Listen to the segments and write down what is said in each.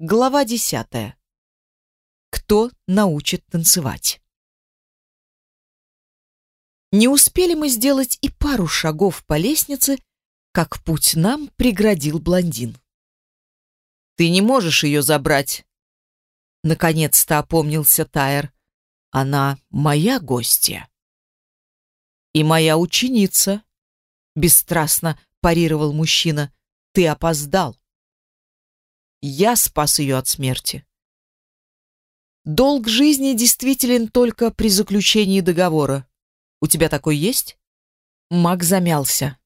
Глава десятая. Кто научит танцевать? Не успели мы сделать и пару шагов по лестнице, как путь нам преградил блондин. «Ты не можешь ее забрать!» Наконец-то опомнился Тайер. «Она моя гостья!» «И моя ученица!» Бесстрастно парировал мужчина. «Ты опоздал!» Я спас ее от смерти. Долг жизни действителен только при заключении договора. У тебя такой есть? Маг замялся.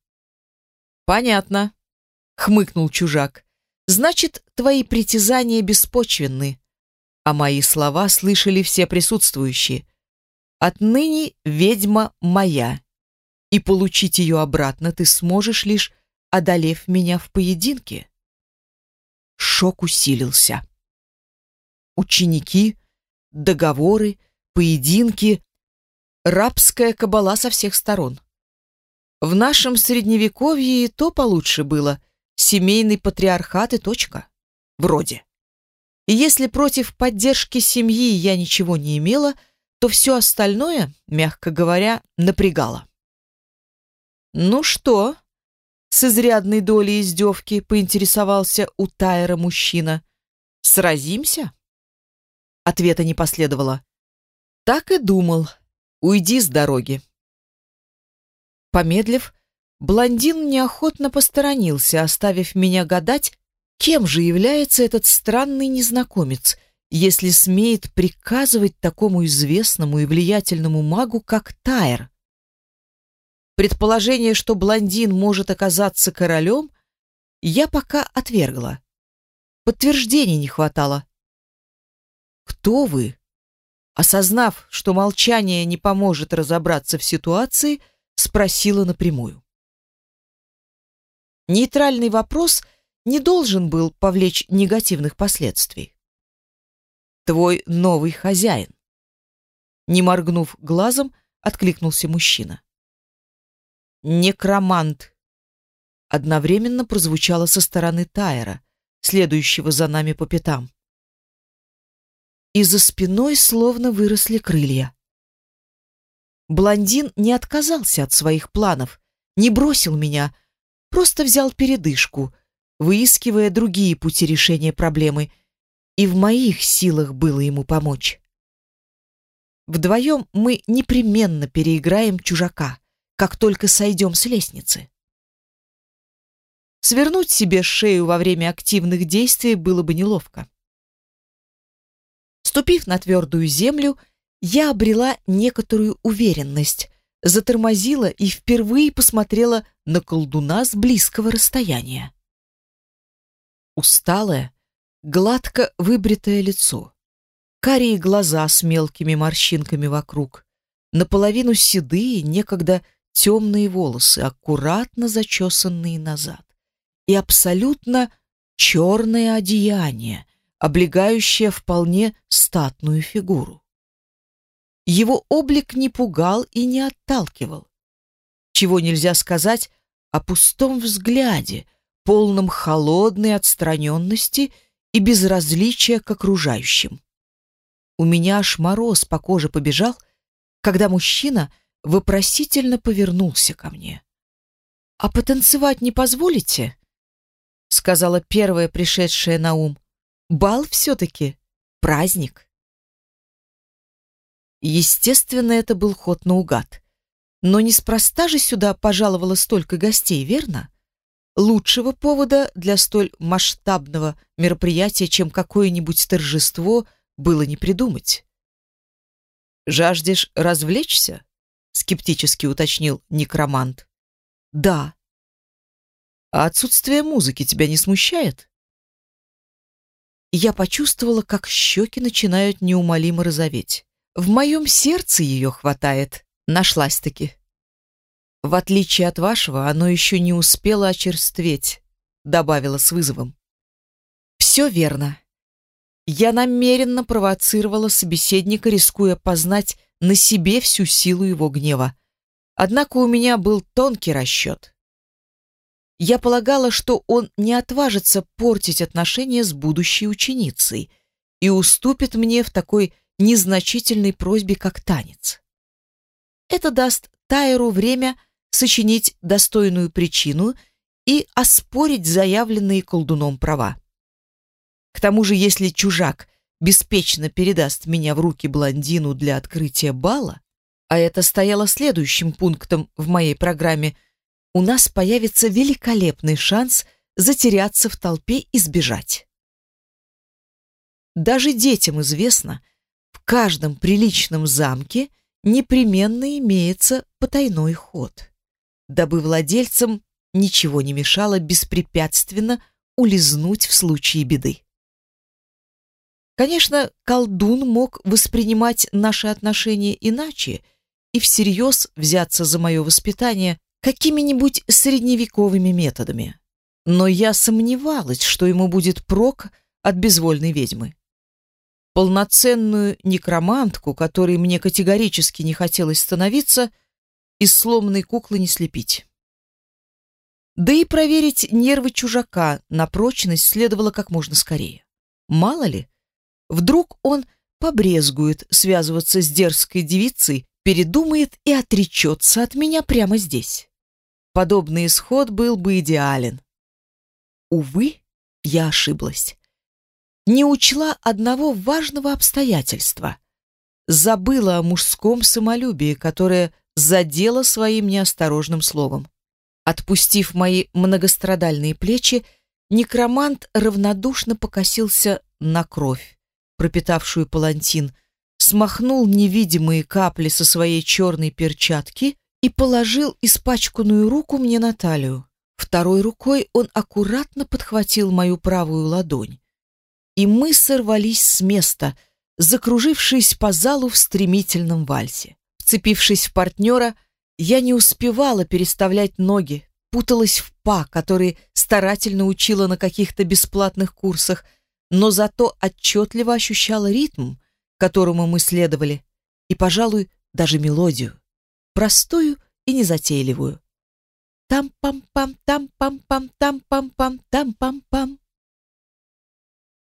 Понятно, хмыкнул чужак. Значит, твои притязания беспочвенны. А мои слова слышали все присутствующие. Отныне ведьма моя. И получить ее обратно ты сможешь лишь одолев меня в поединке шок усилился. Ученики, договоры, поединки, рабская кабала со всех сторон. В нашем средневековье и то получше было. Семейный патриархат и точка. Вроде. И если против поддержки семьи я ничего не имела, то все остальное, мягко говоря, напрягало. «Ну что?» С изрядной долей издевки поинтересовался у Тайра мужчина. «Сразимся?» Ответа не последовало. «Так и думал. Уйди с дороги». Помедлив, блондин неохотно посторонился, оставив меня гадать, кем же является этот странный незнакомец, если смеет приказывать такому известному и влиятельному магу, как Тайр. Предположение, что блондин может оказаться королем, я пока отвергла. Подтверждений не хватало. «Кто вы?» Осознав, что молчание не поможет разобраться в ситуации, спросила напрямую. Нейтральный вопрос не должен был повлечь негативных последствий. «Твой новый хозяин». Не моргнув глазом, откликнулся мужчина. «Некромант!» Одновременно прозвучало со стороны Тайера, следующего за нами по пятам. И за спиной словно выросли крылья. Блондин не отказался от своих планов, не бросил меня, просто взял передышку, выискивая другие пути решения проблемы, и в моих силах было ему помочь. Вдвоем мы непременно переиграем чужака как только сойдем с лестницы. Свернуть себе шею во время активных действий было бы неловко. Ступив на твердую землю, я обрела некоторую уверенность, затормозила и впервые посмотрела на колдуна с близкого расстояния. Усталое, гладко выбритое лицо, карие глаза с мелкими морщинками вокруг, наполовину седые, некогда темные волосы, аккуратно зачесанные назад, и абсолютно черное одеяние, облегающее вполне статную фигуру. Его облик не пугал и не отталкивал. Чего нельзя сказать о пустом взгляде, полном холодной отстраненности и безразличия к окружающим. У меня аж мороз по коже побежал, когда мужчина вопросительно повернулся ко мне. «А потанцевать не позволите?» — сказала первая пришедшая на ум. «Бал все-таки. Праздник». Естественно, это был ход наугад. Но неспроста же сюда пожаловало столько гостей, верно? Лучшего повода для столь масштабного мероприятия, чем какое-нибудь торжество, было не придумать. «Жаждешь развлечься?» Скептически уточнил некромант. Да. А отсутствие музыки тебя не смущает? Я почувствовала, как щеки начинают неумолимо розоветь. В моем сердце ее хватает. Нашлась-таки. В отличие от вашего, оно еще не успело очерстветь, добавила с вызовом. Все верно. Я намеренно провоцировала собеседника, рискуя познать на себе всю силу его гнева. Однако у меня был тонкий расчет. я полагала, что он не отважится портить отношения с будущей ученицей и уступит мне в такой незначительной просьбе, как танец. Это даст Тайру время сочинить достойную причину и оспорить заявленные колдуном права. К тому же, если чужак беспечно передаст меня в руки блондину для открытия бала, а это стояло следующим пунктом в моей программе, у нас появится великолепный шанс затеряться в толпе и сбежать. Даже детям известно, в каждом приличном замке непременно имеется потайной ход, дабы владельцам ничего не мешало беспрепятственно улизнуть в случае беды. Конечно, колдун мог воспринимать наши отношения иначе и всерьез взяться за мое воспитание какими-нибудь средневековыми методами. Но я сомневалась, что ему будет прок от безвольной ведьмы. Полноценную некромантку, которой мне категорически не хотелось становиться, из сломанной куклы не слепить. Да и проверить нервы чужака на прочность следовало как можно скорее. Мало ли, вдруг он побрезгует связываться с дерзкой девицей, передумает и отречется от меня прямо здесь. Подобный исход был бы идеален. Увы, я ошиблась. Не учла одного важного обстоятельства. Забыла о мужском самолюбии, которое задело своим неосторожным словом. Отпустив мои многострадальные плечи, некромант равнодушно покосился на кровь, пропитавшую палантин, смахнул невидимые капли со своей черной перчатки и положил испачканную руку мне на талию. Второй рукой он аккуратно подхватил мою правую ладонь. И мы сорвались с места, закружившись по залу в стремительном вальсе. Вцепившись в партнера, я не успевала переставлять ноги, путалась в па, который старательно учила на каких-то бесплатных курсах, но зато отчетливо ощущала ритм, которому мы следовали, и, пожалуй, даже мелодию простую и незатейливую. Там-пам-пам, там-пам-пам, там-пам-пам, там-пам-пам.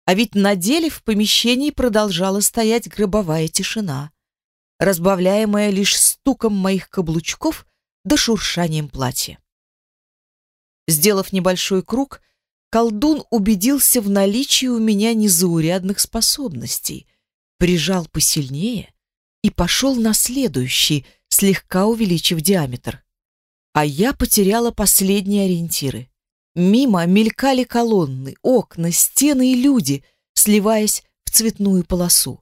А ведь на деле в помещении продолжала стоять гробовая тишина, разбавляемая лишь стуком моих каблучков да шуршанием платья. Сделав небольшой круг, колдун убедился в наличии у меня незаурядных способностей, прижал посильнее и пошел на следующий, слегка увеличив диаметр. А я потеряла последние ориентиры. Мимо мелькали колонны, окна, стены и люди, сливаясь в цветную полосу.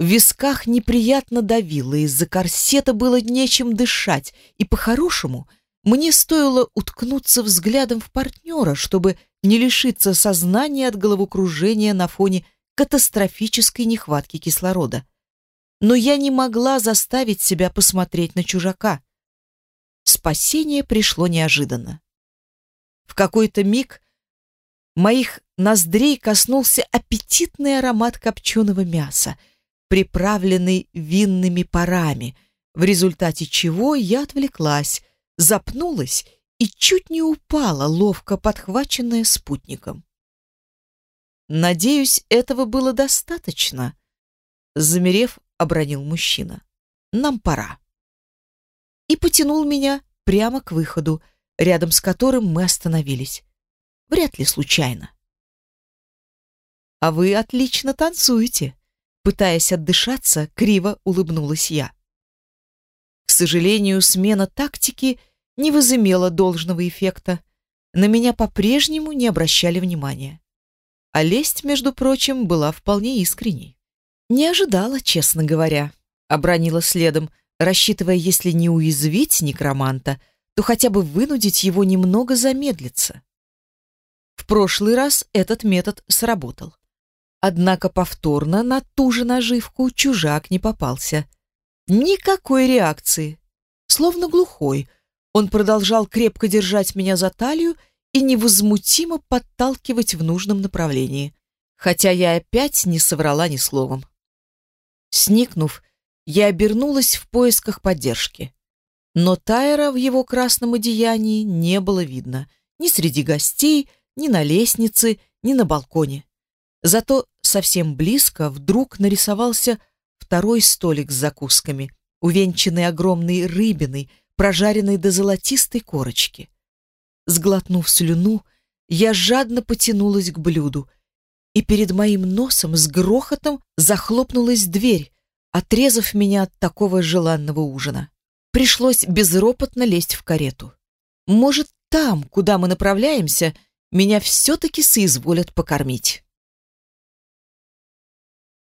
В висках неприятно давило, из-за корсета было нечем дышать, и по-хорошему мне стоило уткнуться взглядом в партнера, чтобы не лишиться сознания от головокружения на фоне катастрофической нехватки кислорода но я не могла заставить себя посмотреть на чужака. Спасение пришло неожиданно. В какой-то миг моих ноздрей коснулся аппетитный аромат копченого мяса, приправленный винными парами, в результате чего я отвлеклась, запнулась и чуть не упала, ловко подхваченная спутником. Надеюсь, этого было достаточно. Замерев обронил мужчина. Нам пора. И потянул меня прямо к выходу, рядом с которым мы остановились. Вряд ли случайно. А вы отлично танцуете, пытаясь отдышаться, криво улыбнулась я. К сожалению, смена тактики не возымела должного эффекта. На меня по-прежнему не обращали внимания. А лесть, между прочим, была вполне искренней. Не ожидала, честно говоря. Обронила следом, рассчитывая, если не уязвить некроманта, то хотя бы вынудить его немного замедлиться. В прошлый раз этот метод сработал. Однако повторно на ту же наживку чужак не попался. Никакой реакции. Словно глухой, он продолжал крепко держать меня за талию и невозмутимо подталкивать в нужном направлении, хотя я опять не соврала ни словом. Сникнув, я обернулась в поисках поддержки. Но Тайра в его красном одеянии не было видно. ни среди гостей, ни на лестнице, ни на балконе. Зато совсем близко вдруг нарисовался второй столик с закусками, увенчанный огромной рыбиной, прожаренной до золотистой корочки. Сглотнув слюну, я жадно потянулась к блюду, и перед моим носом с грохотом захлопнулась дверь, отрезав меня от такого желанного ужина. Пришлось безропотно лезть в карету. Может, там, куда мы направляемся, меня все-таки соизволят покормить.